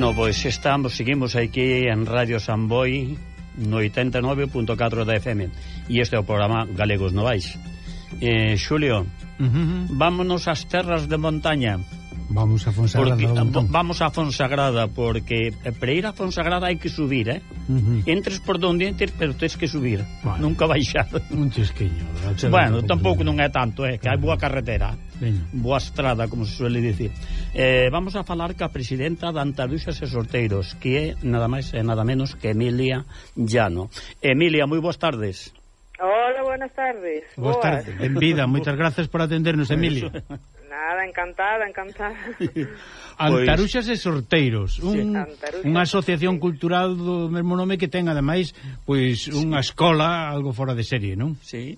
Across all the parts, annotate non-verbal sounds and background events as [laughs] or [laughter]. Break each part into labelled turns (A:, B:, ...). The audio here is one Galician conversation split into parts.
A: Bueno, pois estamos, seguimos aquí en Radio Samboy no 89.4 da FM e este é o programa Galegos Novais. Eh, Xulio, uh -huh. vámonos ás terras de montaña.
B: Vamos a Fonsagrada.
A: Porque, vamos a Fonsagrada, porque eh, para ir a Fonsagrada hai que subir, eh? Uh -huh. Entres por donde entres, pero tens que subir. Vale. Nunca baixar.
B: Un chisquiño.
A: Bueno, tampouco non é tanto, eh, que hai boa carretera. Veña. Boa estrada, como se suele dicir. Eh, vamos a falar ca presidenta da Antaluxas e Sorteiros, que é nada máis e nada menos que Emilia Llano. Emilia, moi boas tardes.
C: Hola, buenas tardes.
B: Boas, Boas. tardes, benvida, moitas grazas por atendernos, Emilio.
C: Nada, encantada, encantada. [laughs]
B: Antaruxas pois... e Sorteiros, un, sí. unha asociación sí. cultural do mesmo nome que ten ademais pois unha escola algo fora de serie, non?
A: Sí.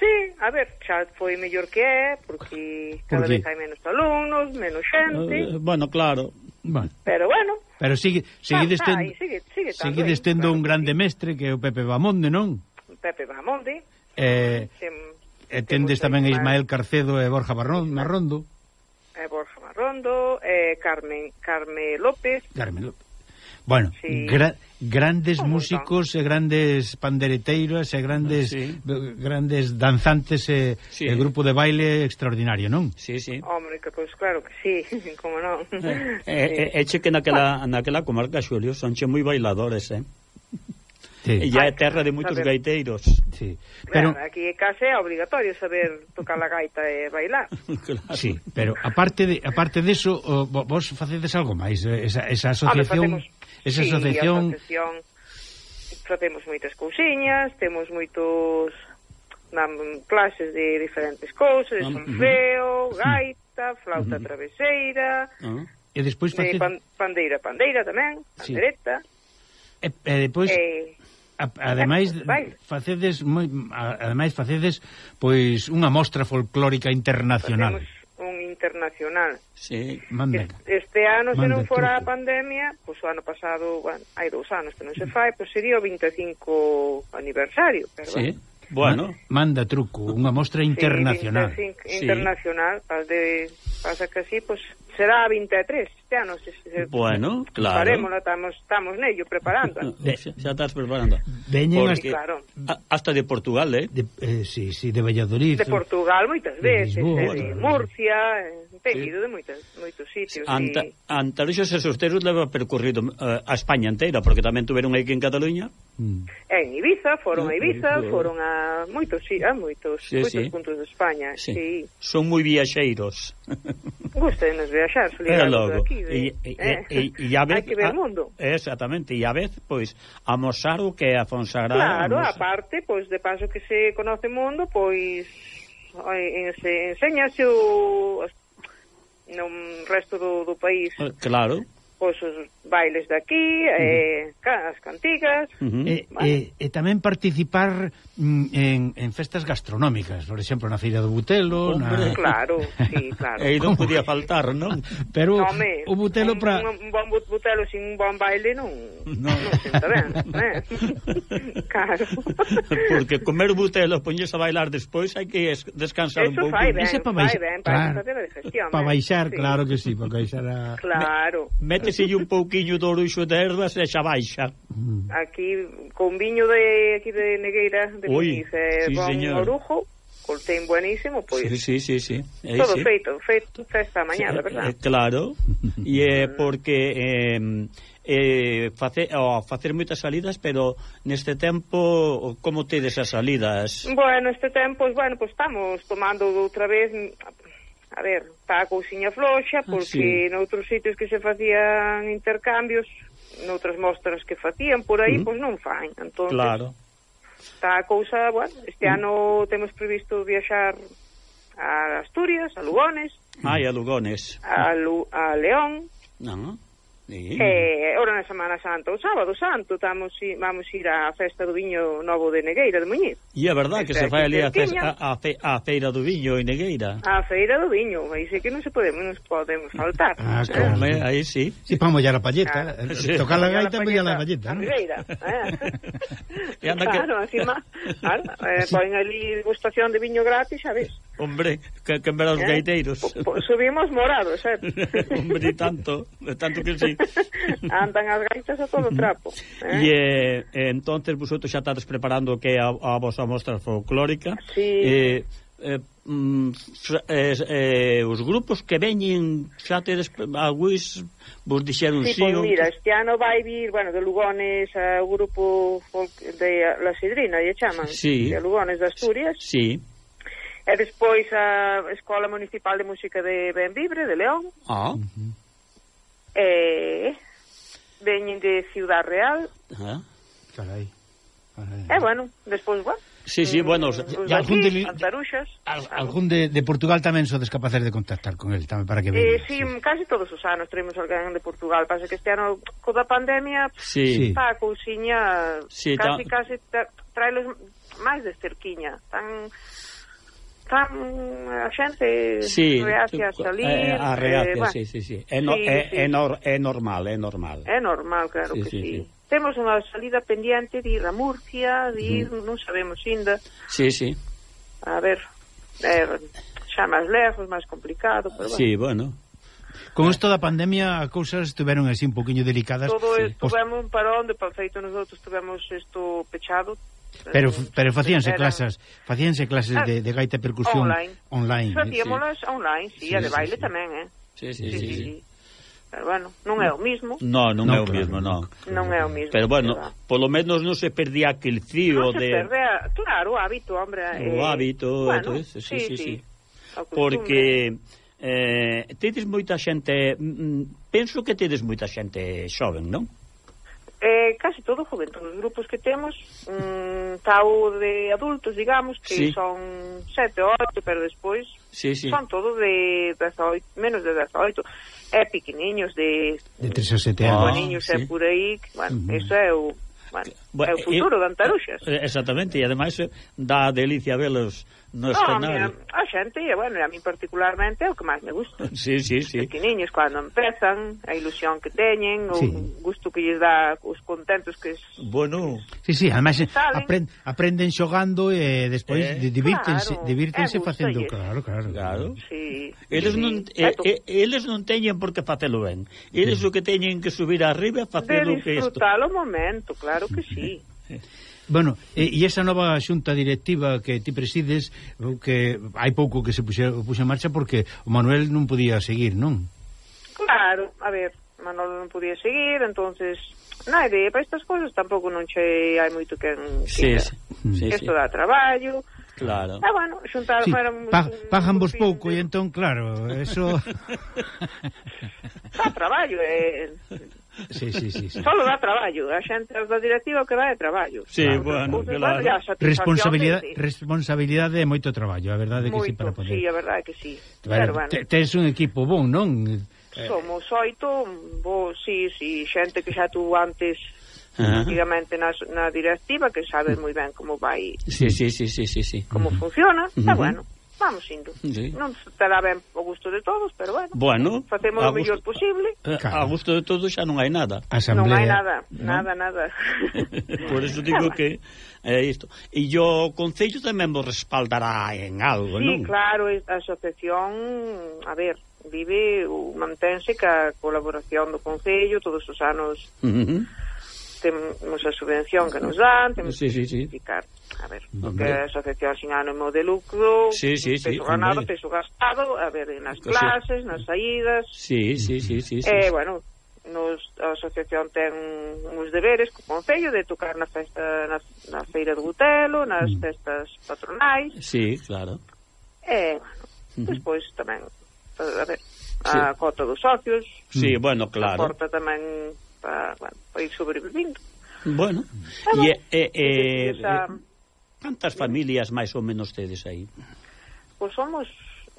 C: Sí, a ver, xa foi mellor que é, porque cada Por vez hai menos alumnos, menos xente.
A: Uh, bueno, claro.
C: Bueno. Pero bueno.
B: Pero sigue, ah, seguides ah, tendo, sigue, sigue sigue tendo un grande mestre que é o Pepe Bamonde, non?
C: Pepe Bahamonde.
B: Eh, tem, e tendes tamén a Ismael Carcedo e Borja Barrón, Marrondo.
C: E eh, Borja Marrondo, e eh, Carmen, Carmen López.
B: Carmen López. Bueno, sí. gra grandes músicos e grandes pandereteiros e grandes sí. grandes danzantes e, sí. e grupo de baile extraordinario, non?
A: Sí, sí.
C: Hombre, que pois pues, claro que sí, [laughs] como non.
A: Eh, eh, eh, che que naquela, naquela comarca, Xulio, son che moi bailadores, eh? Sí. E é ah, terra de moitos saber... gaiteiros.
B: Sí.
C: Pero... Claro, aquí case é obligatorio saber tocar a gaita e bailar. [laughs]
B: claro. Sí, pero aparte de aparte deso, vos facedes algo máis, eh, esa, esa asociación,
C: facemos... esa sí, asociación... asociación facemos moitas cousiñas, temos moitos dan clases de diferentes cousas, ah, sonfeo, uh -huh. gaita, flauta uh -huh. traveseira, uh -huh.
B: e despois
C: eh, facer... pan, pandeira, pandeira tamén, pandereta. Sí.
B: E, e depois... Eh, eh, eh ademais facedes moi ademais facedes pois unha mostra folclórica internacional.
C: Facemos un internacional.
A: Sí,
B: manda.
C: Este ano se non fora a pandemia, pois o ano pasado, bueno, hai dous anos que non se fai, pois sería o 25 aniversario, perdón. Sí.
A: Bueno,
B: manda truco, unha mostra internacional.
C: Sí, 25, internacional, sí. de pasa que así, pois pues, será a 23 este ano se, se,
A: Bueno, claro
C: Faremos, estamos, estamos nello preparando [laughs]
A: xa, xa estás preparando
B: Veñen Porque,
C: claro.
A: a, hasta de Portugal, eh?
B: De, eh sí, sí, de Valladolid
C: De eh, Portugal moitas veces, de, Lisboa, eh, de Murcia eh, Tenido sí. de moitas, moitos sitios
A: Anta, y... Antaruxos e Sosteros leva percorrido uh, a España inteira Porque tamén tuveron aquí en Cataluña
C: mm. En Ibiza, foron no, a Ibiza, no, foron a moitos, sí, a moitos, sí, moitos sí. puntos de España sí. Sí.
A: Son moi viaxeiros [laughs]
C: Gusten os viaxeiros viaxar solidarizando aquí. De,
A: e, eh, e, e, e a vez,
C: hai que ver o ah, mundo.
A: Exactamente, e a vez, pois, amosar o que é a Fonsagrada.
C: Claro, a aparte, pois, de paso que se conoce o mundo, pois, se enseñase o no resto do, do país.
A: Eh, claro
C: pois os bailes daqui, uh -huh. eh, as cantigas.
B: Uh eh, -huh. E, vale. e, e tamén participar Mm, en, en festas gastronómicas, por exemplo, na Feira do Butelo, Hombre,
C: na... claro, sí, [laughs] claro.
A: E non podía faltar, non?
B: Pero
C: no, me,
B: o Butelo para
C: un, un bon Butelo sin un bon baile non non, non senta ben, eh? [laughs] claro.
A: Porque comer Butelo poñes a bailar despois hai que descansar
C: Eso
A: un pouco.
C: Eso para baixar, ben, para, claro, digestión,
B: para eh, baixar, sí. claro que sí, para baixar a
C: Claro.
A: Me, méteselle un pouquiño de oruxo de ervas e xa baixa.
C: Aquí con viño de aquí de Negueira de que Ui, dice sí, Bon señor. Orujo, coltén buenísimo, pois.
A: Sí, sí, sí, sí.
C: É, todo sí. feito, feito esta mañá, sí, verdad?
A: Eh, claro. [laughs] E é eh, porque eh, eh, face, oh, facer moitas salidas, pero neste tempo, como tedes as salidas?
C: Bueno, este tempo, bueno, pues estamos tomando outra vez, a ver, está a cousiña floxa, ah, porque sí. noutros sitios que se facían intercambios, noutras mostras que facían por aí, mm. pois pues non fan, entón...
A: Claro
C: Está a cousa, bueno, este mm. ano temos previsto viaxar a Asturias, a Lugones.
A: Ai, ah, a Lugones.
C: A, Lu, a León.
A: Non,
C: Sí. Eh, ora na Semana Santa, o sábado santo, tamos, vamos ir á festa do viño novo de Negueira de Muñiz.
A: E é verdad que, se fai ali a, a, fe, a feira do viño en Negueira.
C: A feira do viño, aí sei que non se podemos, non podemos faltar. [laughs]
A: Ah, claro. Eh? Aí sí.
B: Si sí, para mollar a palleta, claro. sí. tocar la gaita mollar a palleta. A
C: Negueira, [laughs] eh. e anda claro, que... encima, claro, eh, poen ali degustación de viño gratis, a ver.
A: Hombre, que, que en verás eh? gaiteiros.
C: Po, po, subimos morados, eh. [laughs]
A: Hombre, tanto, tanto que sí. [laughs]
C: Andan as gaitas a todo trapo.
A: Eh? E eh, entonces vosotros xa estades preparando o que é a, a vosa mostra folclórica.
C: Sí.
A: Eh, eh, mm, eh, eh, os grupos que veñen xa tedes algúis vos dixeron
C: sí, si, pois pues, mira, este ano vai vir, bueno, de Lugones o grupo folk de La Sidrina, lle chaman,
A: sí.
C: de Lugones de Asturias.
A: Sí.
C: E despois a Escola Municipal de Música de Benvibre, de León.
A: Ah. Uh -huh.
C: E... Veñen de Ciudad Real.
A: Ah,
B: carai.
C: carai. E, bueno, despois, bueno,
A: Sí, sí, eh,
C: bueno, e algún de, al,
B: algún de, de Portugal tamén sodes capaces de contactar con el tamén para que veña.
C: Eh, sí, sí, casi todos os anos traemos alguén de Portugal, pasa que este ano coda pandemia,
A: sí.
C: pa cousiña,
A: sí,
C: casi, ta... casi tra, traelos máis de cerquiña, tan Eh, a xente
A: sí, eh,
C: reacia a salir.
A: Eh, a reacia, eh, bueno. sí, sí, sí. É, no, sí, é, sí. É, nor, é normal, é normal.
C: É normal, claro sí, que sí. sí. sí. Temos unha salida pendiente de ir a Murcia, de ir, mm. non sabemos ainda.
A: Sí, sí.
C: A ver, é, xa máis lejos, máis complicado, pero bueno.
A: Sí, bueno.
B: Con isto da pandemia as cousas estiveron así un poquinho delicadas.
C: Todo sí. Post... tivemos un parón, de feito nosotros tivemos isto pechado
B: Pero pero facíanse clases facíanse clases ah, de, de gaita e percusión
C: online.
B: online eh?
C: Facíamolas eh, sí. online, sí, sí, a de baile sí, tamén, eh.
A: Sí, sí, sí. sí, sí. sí.
C: Pero bueno, non é o mismo.
A: No, non, non é o claro, mismo, non.
C: Non é o mismo.
A: Pero bueno, polo menos non se perdía aquel fío
C: non de... Non se perdía, claro, o hábito, hombre.
A: Eh... O hábito, bueno, todo eso, sí, sí, sí. sí. Porque eh, tedes moita xente... Mm, mm, penso que tedes moita xente xoven, non?
C: eh, case todo juventud. Os grupos que temos mm, tau de adultos, digamos, que sí. son sete, oito, pero despois
A: sí, sí.
C: son todo de 18, menos de 18. É pequeniños de...
B: De 3 a 7 anos.
C: Niños ah, sí. é por aí, bueno, uh -huh. eso é o... Bueno, bueno, é o futuro e, de Antaruxas.
A: Exactamente, e ademais eh, dá delicia velos no escenario.
C: no. A, a xente, e bueno, a mí particularmente é o que máis me gusta.
A: Sí, sí, sí.
C: Os pequeniños cando empezan, a ilusión que teñen, sí. o gusto que lles dá, os contentos que es,
A: Bueno, que
B: sí, sí, ademais aprend, aprenden xogando e despois eh, divírtense, claro, divírtense facendo, claro, claro.
A: Claro.
C: Sí.
A: Eles sí, non eh, eh, eles non teñen por que facelo ben. Eles sí. o que teñen que subir arriba facelo que isto.
C: Disfrutar o momento, claro que sí.
B: Bueno, e, e esa nova xunta directiva que ti presides que hai pouco que se puxe, puxe en marcha porque o Manuel non podía seguir, non?
C: Claro, a ver, Manuel non podía seguir, entonces na idea para estas cousas tampouco non che hai moito que, que
A: sí, mm. sí, sí,
C: isto sí. dá traballo
A: Claro.
C: Ah, bueno, xuntar
B: sí, para pa, pajan vos pouco e entón, claro, eso... [laughs]
C: Dá traballo, eh,
B: Sí, sí, sí, sí.
C: Solo dá traballo, a xente da directiva que dá é traballo.
A: Sí, claro, bueno, claro.
B: Responsabilidade, responsabilidade e moito traballo, a verdade é que
C: si
B: sí, para poder.
C: Sí, a verdade que si. Sí.
B: Claro, bueno, bueno. Tes un equipo bon, non?
C: Eh, Somos oito, bo, sí, sí, xente que xa tú antes antigamente na, na directiva que sabe mm. moi ben como vai
A: sí, sí, sí, sí, sí, sí.
C: como uh -huh. funciona, está uh -huh. bueno vamos indo. Sí. Non estará ben o gusto de todos, pero bueno,
A: bueno
C: facemos o mellor posible.
A: Eh, a gusto de todos xa non hai nada.
B: Asamblea,
C: non hai nada, ¿no? nada, nada. [laughs]
A: Por eso digo que é eh, isto. E o Concello tamén vos respaldará en algo,
C: sí,
A: non?
C: Sí, claro, a asociación, a ver, vive, mantense ca colaboración do Concello todos os anos. Uh -huh. Temos a subvención que nos dan, temos
A: sí, sí, sí.
C: que justificar a ver, porque a asociación sin ánimo de lucro,
A: sí, sí, sí,
C: ganado, hombre. peso gastado, a ver, nas clases, nas saídas.
A: Sí, sí, sí, sí. sí
C: eh,
A: sí.
C: bueno, nos, a asociación ten uns deberes co Concello de tocar na festa na, na feira do Butelo, nas mm. festas patronais.
A: Sí, claro.
C: E, eh, bueno, uh -huh. despois tamén, a ver, a sí. cota dos socios.
A: Sí, bueno, claro.
C: A tamén para, bueno, para ir sobrevivindo.
A: Bueno, e... Bueno, eh, e, Cantas familias máis ou menos tedes aí?
C: Pois somos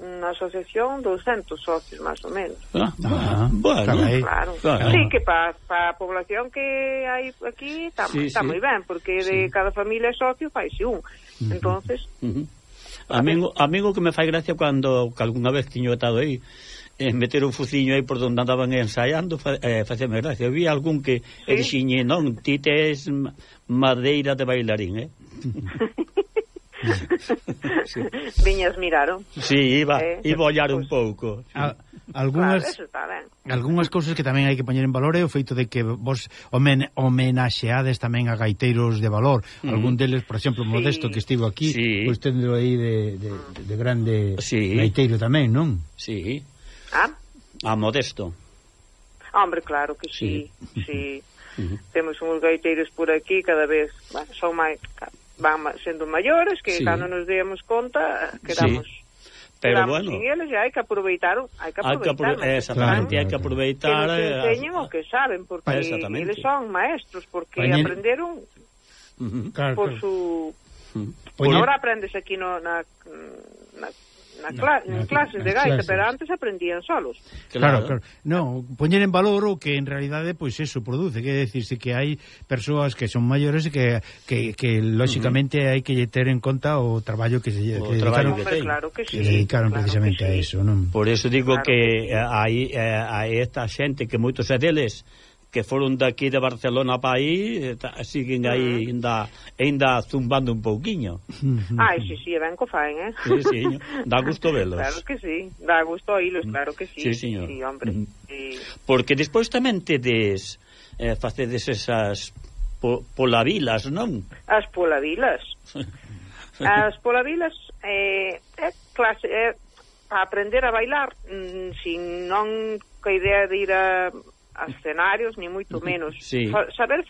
C: na asociación 200 socios, máis ou menos.
A: Ah, ah, ah bueno.
C: Claro. claro. Sí, que para pa a población que hai aquí está, sí, está sí. moi ben, porque sí. de cada familia socio faise un. Uh -huh. Entonces...
A: Uh -huh. A amigo que me fai gracia cando que algunha vez tiño estado aí eh, meter o fuciño aí por donde andaban ensaiando fa, eh, faceme gracia. Eu vi algún que sí. el non, ti tes madeira de bailarín, eh? [laughs]
C: sí. Viñas miraron.
A: Sí, iba, eh, iba ollar pues, un pouco.
B: A, algunhas
C: claro,
B: algunhas cousas que tamén hai que poñer en valor é o feito de que vos homen, homenaxeades tamén a gaiteiros de valor. Mm. Algún deles, por exemplo, sí. Modesto que estivo aquí, sí. pois tendo aí de, de, de grande sí. gaiteiro tamén, non?
A: Sí.
C: Ah?
A: A Modesto.
C: Hombre, claro que sí, sí. sí. Uh -huh. Temos uns gaiteiros por aquí cada vez, bueno, son máis van sendo maiores que sí. cando nos demos conta quedamos sí.
A: Pero bueno,
C: sin eles hai que aproveitar, hai que aproveitar,
A: hai que, exactamente, claro, hai que aproveitar
C: que nos eh, enseñen o que saben porque eles son maestros porque Pañen... aprenderon uh -huh. claro, por su Poñer... Por ahora aprendes aquí no, na, na na cla no, en clases de gaita, clases. pero antes aprendían solos.
B: Claro, claro. No, poñer en valor o que en realidade pois pues, eso produce, que decirse que hai persoas que son maiores e que, que, que lógicamente uh -huh. hai que ter en conta o traballo que se
A: o que traballo dedicaron,
C: que, claro que, sí,
B: que dedicaron claro precisamente que sí. a eso, non?
A: Por eso digo claro que, que sí. hai, hai esta xente que moitos deles que foron daqui de Barcelona para aí eh, siguen aí ainda ainda zumbando un pouquiño.
C: Ai, si, si, ben co faen, eh?
A: Sí, si, sí, dá gusto [laughs] velos.
C: Claro que sí, dá gusto oílos, claro que sí.
A: Sí, señor.
C: Sí, hombre.
A: Sí. Porque despois tamén tedes eh, facedes esas po, polavilas, non?
C: As polavilas. [laughs] As polavilas eh, é clase... É, para aprender a bailar mm, sin non coa idea de ir a a escenarios, ni moito [laughs] menos.
A: Sí.
C: Saber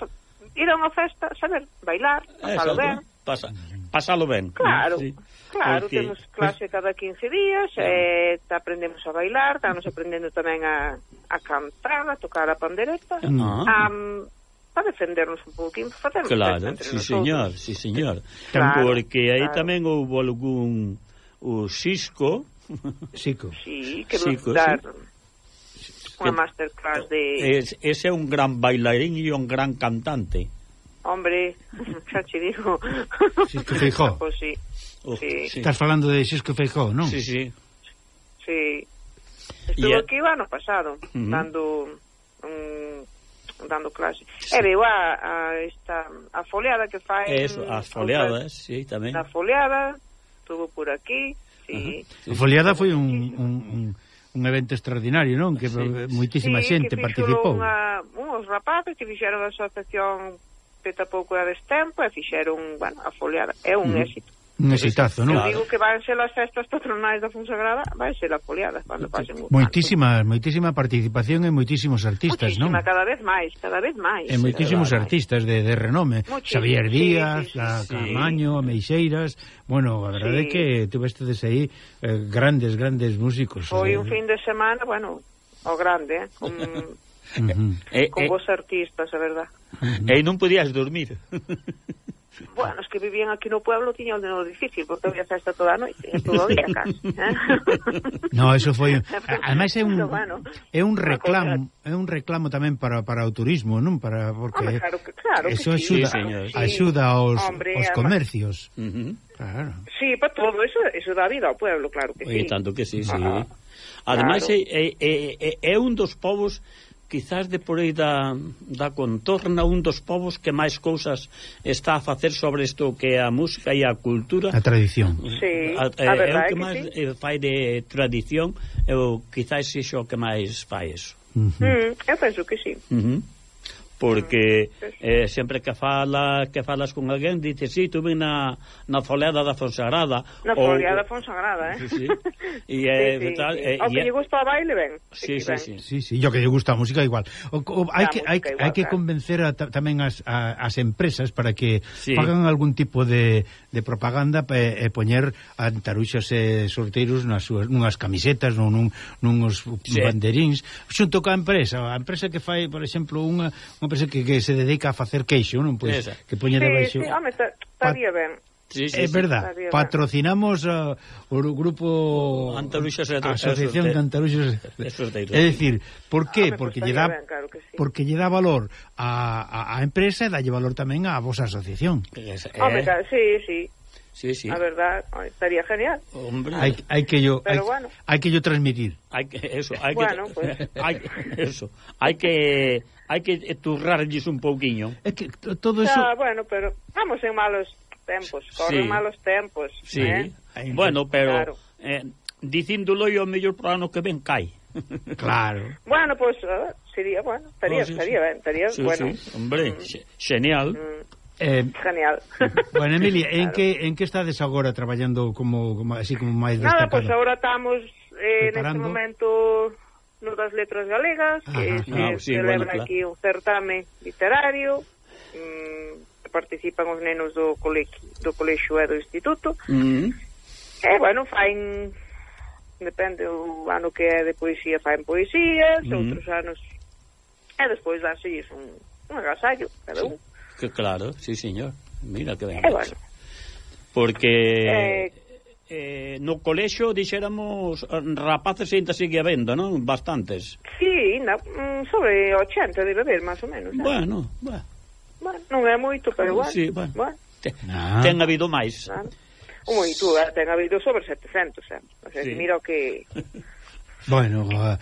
C: ir a unha festa, saber bailar, eh, pasalo ben.
A: Pasa, pasalo ben.
C: Claro. Sí. Claro, Porque... temos clase cada 15 días, eh, aprendemos a bailar, estamos aprendendo tamén a, a cantar, a tocar a pandereta, no. a, a defendernos un pouquinho, facemos
A: Claro, sí señor, sí señor. Claro, Porque aí claro. tamén houve algún o Xisco,
B: Xico.
C: Sí, que Xico, dar... Sí unha masterclass de...
A: Es, ese é un gran bailarín e un gran cantante.
C: Hombre, xa che digo.
B: Xisco Feijó.
C: Pues sí.
B: Uf, sí. sí. Estás falando de Xisco Feijó, non?
A: Sí, sí.
C: Sí. Estuvo yeah. aquí o ano pasado, uh -huh. dando... Um, dando clase. Sí. E veo a, a esta a foleada que fai
A: Eso, as foleadas, sí, tamén.
C: A foleada estuvo por aquí, sí. Uh
B: -huh. A foleada foi un, un, un un evento extraordinario, non? Que sí. Eh, moitísima sí, xente que participou.
C: Unha, uns rapaces que fixeron a asociación Peta pouco a destempo e fixeron, bueno, a foliada. É un mm. éxito
B: un exitazo, non?
C: Eu digo que van ser as festas patronais da Fonsagrada, vai ser a foliada cando pasen
B: Moitísima, moitísima participación e moitísimos artistas,
C: non?
B: Moitísima,
C: cada vez máis, cada vez máis.
B: E moitísimos artistas de, de renome, Muchísimo. Xavier Díaz, sí, sí, a Camaño, sí. a Meixeiras, bueno, a verdade sí. é que tuveste desde aí eh, grandes, grandes músicos.
C: Foi eh, un fin de semana, bueno, o grande, eh, con... [laughs] Uh -huh. con eh, eh. vos artistas, a verdad.
A: Eh, e non podías dormir. [laughs]
C: Bueno, os que vivían aquí no pueblo tiñan o difícil, porque había festa toda a noite, todo o día casi. Eh? [laughs]
B: No, eso foi... Ademais é un, bueno, é un reclamo, é un reclamo tamén para, para o turismo, non? Para, porque
C: hombre, claro que, claro
B: eso
C: que
B: axuda,
C: sí, señor.
B: axuda aos, Hombre, aos comercios. Uh -huh.
C: Claro. Sí, para todo, eso, eso dá vida ao pueblo, claro que
A: Oye, sí. tanto que sí, sí. Ah, Ademais, claro. é, é, é, é un dos povos quizás de por aí da, da contorna un dos povos que máis cousas está a facer sobre isto que é a música e a cultura
B: a tradición
C: sí, a, a, a
A: é o que, que máis sí. Eh, fai de tradición eu quizás iso que máis fai eso
C: uh -huh. mm, eu penso que sí
A: uh -huh porque eh, sempre que fala que falas con alguén dice si, sí, tuve na, na foleada da Fonsagrada
C: na foleada da Fonsagrada, eh.
A: Sí, sí. [laughs] e eh,
C: sí, sí, tal, sí. Eh, o que lle gusta o baile ben.
B: Sí, sí, sí, sí, sí, yo que lle gusta a música igual. O, o, hai, que, hai, igual, hai que convencer a, tamén as, a, as empresas para que sí. pagan algún tipo de, de propaganda e, e poñer antaruxas e sorteiros nas súas, nunhas camisetas, nun, nun, nuns sí. banderíns, xunto ca empresa, a empresa que fai, por exemplo, unha, unha empresa que, que se dedica a facer queixo, non? Pois, que poñe
C: sí,
B: debaixo...
C: Sí, home, estaría ben.
B: Sí, sí, é verdad, sí, patrocinamos uh, o grupo
A: Antaruxos a
B: Asociación de Antaruxos É dicir, por qué? Ah, porque lle dá ben, claro sí. porque lle dá valor a, a, a empresa e dalle valor tamén á vosa asociación.
C: É, eh... Home, sí, sí.
A: Sí, sí.
C: A verdad, estaría genial.
B: Hombre. Hay, hay que yo hay, bueno. hay, que yo transmitir.
A: Hay que eso, hay
C: bueno,
A: que
C: pues.
A: hay eso. Hay que hay que turrarlles un pouquiño.
B: É que todo eso.
C: Ah, bueno, pero vamos en malos tempos, corren sí. malos tempos.
A: Sí,
C: eh?
A: bueno, pero claro. eh, dicíndolo yo mellor para ano que ven cai.
B: Claro.
C: Bueno, pues, uh, sería, bueno, estaría, oh, sí, estaría sí. ben, estaría
A: sí,
C: bueno.
A: Sí, hombre, mm. genial. Mm.
C: Eh, Genial. [laughs]
B: Bueno, Emilia, claro. en que en que estades agora traballando como, como así como máis destacado?
C: Nada, pois pues agora estamos eh, neste momento no das letras galegas, Ajá. que ah, se sí, celebra bueno, claro. aquí un certame literario. Mm, participan os nenos do colexio, do colexio e do instituto. Mm. E, bueno, fain depende o ano que é de poesía, faen poesías, mm. outros anos e despois dáselles un, un agasallo cada un.
A: Sí, que claro, sí, señor. Mira que ben.
C: E, bueno.
A: Porque eh, eh, no colexo dixéramos rapaces ainda sigue habendo, non? Bastantes.
C: Sí, na, mm, sobre 80 debe haber, máis ou menos.
A: Eh. Bueno, bueno.
C: Bueno, non é moito, pero bueno.
A: Sí, bueno.
C: bueno.
A: Ten, ah. ten habido máis. Ah.
C: Moito, eh, ten habido sobre 700, eh? o sea, sí. mira o que... [laughs]
B: Bueno, uh,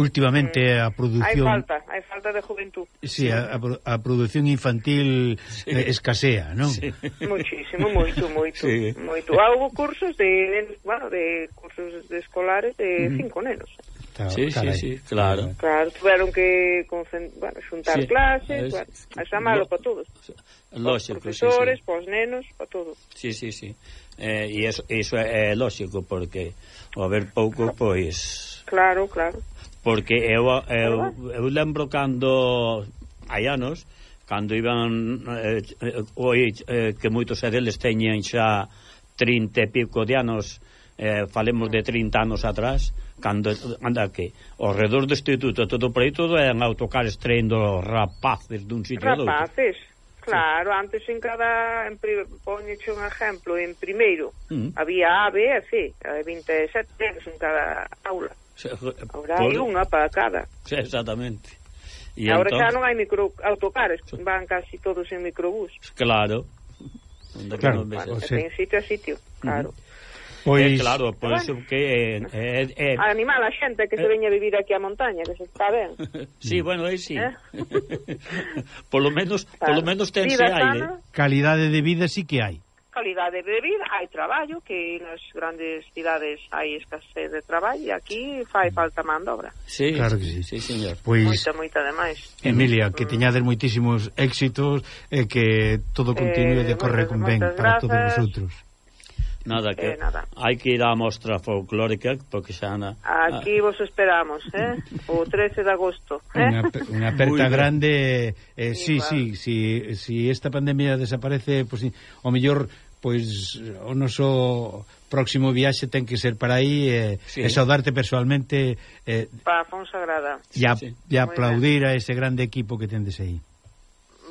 B: últimamente mm. a produción...
C: Hai falta, hai falta de juventud.
B: Sí, a, a, a produción infantil sí. eh, escasea, non? Sí. [laughs]
C: Muchísimo, moito, moito, sí. moito. Houve cursos de, bueno, de cursos de escolares de mm. cinco nenos.
A: Sí, caray. sí, sí, claro.
C: Claro, tuvieron que bueno, xuntar sí, clases, es, bueno, a malo para todos.
A: Lógico, os
C: profesores,
A: sí, sí.
C: para os nenos, para todo.
A: Sí, sí, sí. Eh, e iso, iso é, é lógico porque ao haber pouco pois
C: Claro, claro.
A: Porque eu eu, eu lembro cando hai anos cando iban eh, oi eh, que moitos deles teñen xa 30 e pico de anos, eh, falemos de 30 anos atrás, cando anda que ao redor do instituto todo por aí todo eran autocares traendo rapaces dun sitio a outro.
C: Rapaces. Claro, sí. antes en cada en, poñeche un exemplo, en primeiro mm. había A, B e C, 27 en cada aula. Agora eh, Ahora hai unha para cada.
A: Sí, exactamente.
C: E Ahora entón... xa non hai micro autocares, van casi todos en microbús.
A: Claro.
C: Onde claro, que non ves. O sea... en sitio a sitio, claro. Uh -huh.
A: Pois... Eh, claro, pois pues, bueno, que... Eh, eh,
C: eh animar a xente que eh, se veña a vivir aquí a montaña, que se está ben. [laughs]
A: sí, bueno, aí sí. Eh? [laughs] polo menos, claro. polo menos tense aire.
B: Calidade de vida sí que hai
C: calidade de vida, hai traballo, que nas grandes cidades hai escasez de traballo e aquí fai falta man de obra.
A: Sí, claro que sí, sí señor.
C: Pois, moita, moita demais.
B: Emilia, que teñades moitísimos éxitos e eh, que todo continue eh, de correr con ben para todos vosotros.
A: Nada, que eh, nada. hai que ir á mostra folclórica porque xa na,
C: Aquí vos esperamos, eh? o 13 de agosto, eh?
B: Unha, unha aperta grande, eh, sí, sí, si sí, sí, sí, esta pandemia desaparece, pues, o mellor pois o noso próximo viaxe ten que ser para aí eh, sí. e saudarte persoalmente
C: eh, pa Fonsagrada
B: e, a, sí, sí. e aplaudir a ese grande equipo que tendes aí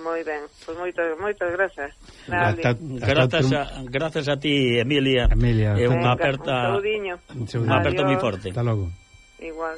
C: Moi ben, pois moitas moitas grazas.
A: Ata, grazas a, grazas a ti, Emilia.
B: Emilia.
A: É unha aperta
C: un,
A: un aperta moi forte.
B: Hasta logo.
C: Igual.